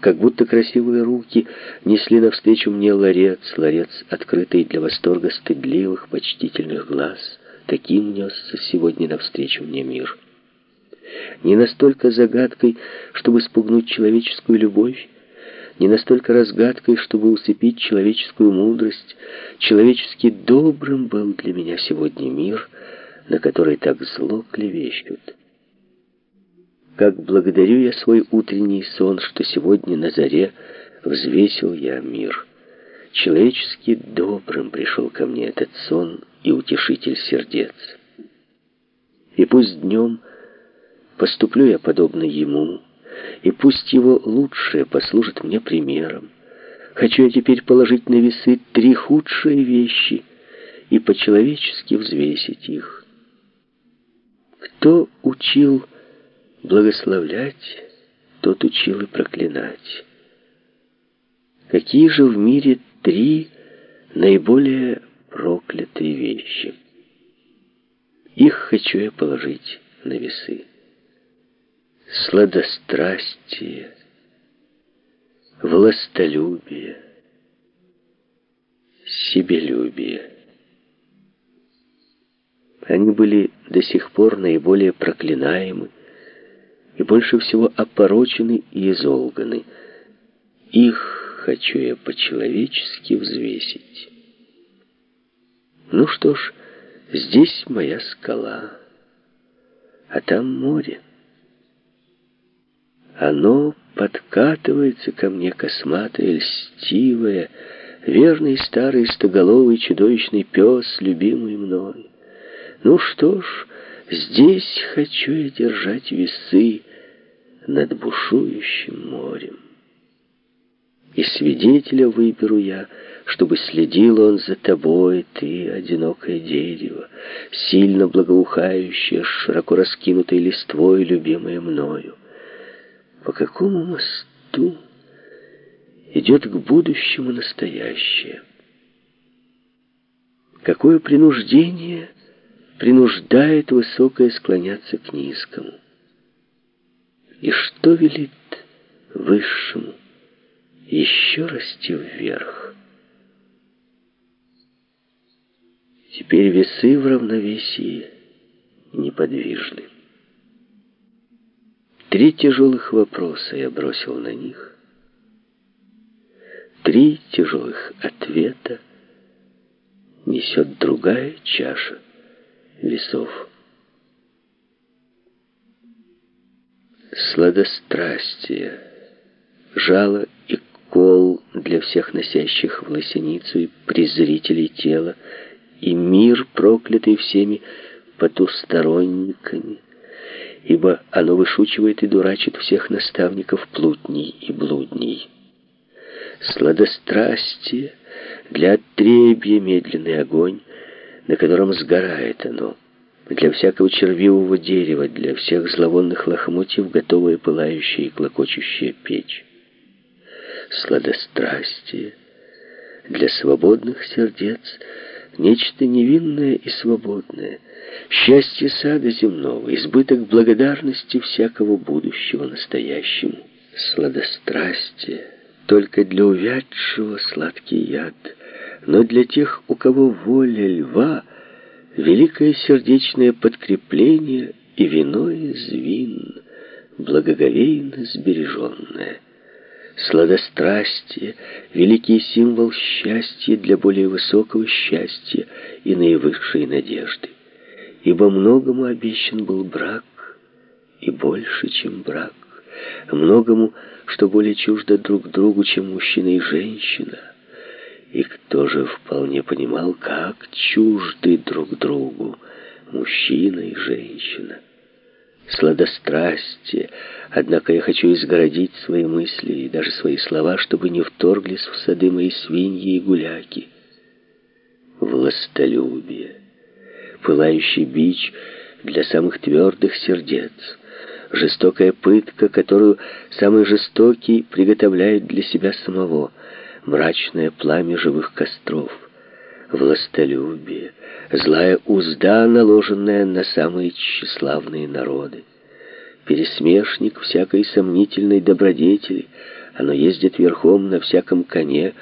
как будто красивые руки несли навстречу мне ларец, ларец, открытый для восторга стыдливых, почтительных глаз. Таким несся сегодня навстречу мне мир. Не настолько загадкой, чтобы спугнуть человеческую любовь, не настолько разгадкой, чтобы усыпить человеческую мудрость. Человечески добрым был для меня сегодня мир, на который так зло клевещут. Как благодарю я свой утренний сон, что сегодня на заре взвесил я мир. Человечески добрым пришел ко мне этот сон и утешитель сердец. И пусть днем поступлю я подобно ему, и пусть его лучшее послужит мне примером. Хочу я теперь положить на весы три худшие вещи и по-человечески взвесить их. Кто учил Благословлять тот учил и проклинать. Какие же в мире три наиболее проклятые вещи? Их хочу я положить на весы. Сладострастие, властолюбие, себелюбие. Они были до сих пор наиболее проклинаемы, и больше всего опорочены и изолганы. Их хочу я по-человечески взвесить. Ну что ж, здесь моя скала, а там море. Оно подкатывается ко мне косматое, льстивое, верный старый стоголовый чудовищный пес, любимый мной. Ну что ж, здесь хочу я держать весы, над бушующим морем. И свидетеля выберу я, чтобы следил он за тобой, ты, одинокое дерево, сильно благоухающее, широко раскинутой листвой, любимое мною. По какому мосту идет к будущему настоящее? Какое принуждение принуждает высокое склоняться к низкому? И что велит высшему еще расти вверх? Теперь весы в равновесии неподвижны. Три тяжелых вопроса я бросил на них. Три тяжелых ответа несет другая чаша весов. Сладострастие, жало и кол для всех носящих в лосиницу и презрителей тела, и мир, проклятый всеми потусторонниками, ибо оно вышучивает и дурачит всех наставников плутней и блудней. Сладострастие для отребья медленный огонь, на котором сгорает оно — для всякого червивого дерева, для всех зловонных лохмотьев готовая пылающая и клокочущая печь. Сладострастие для свободных сердец нечто невинное и свободное, счастье сада земного, избыток благодарности всякого будущего настоящему. Сладострастие только для увядшего сладкий яд, но для тех, у кого воля льва — великое сердечное подкрепление и вино из вин, благоговейно сбереженное. Сладострастие — великий символ счастья для более высокого счастья и наивысшей надежды. Ибо многому обещан был брак, и больше, чем брак. Многому, что более чуждо друг другу, чем мужчина и женщина — и кто же вполне понимал, как чужды друг другу мужчина и женщина. Сладострастие, однако я хочу изгородить свои мысли и даже свои слова, чтобы не вторглись в сады мои свиньи и гуляки. Властолюбие, пылающий бич для самых твердых сердец, жестокая пытка, которую самый жестокий приготовляет для себя самого — мрачное пламя живых костров, властолюбие, злая узда, наложенная на самые тщеславные народы, пересмешник всякой сомнительной добродетели, Оно ездит верхом на всяком коне,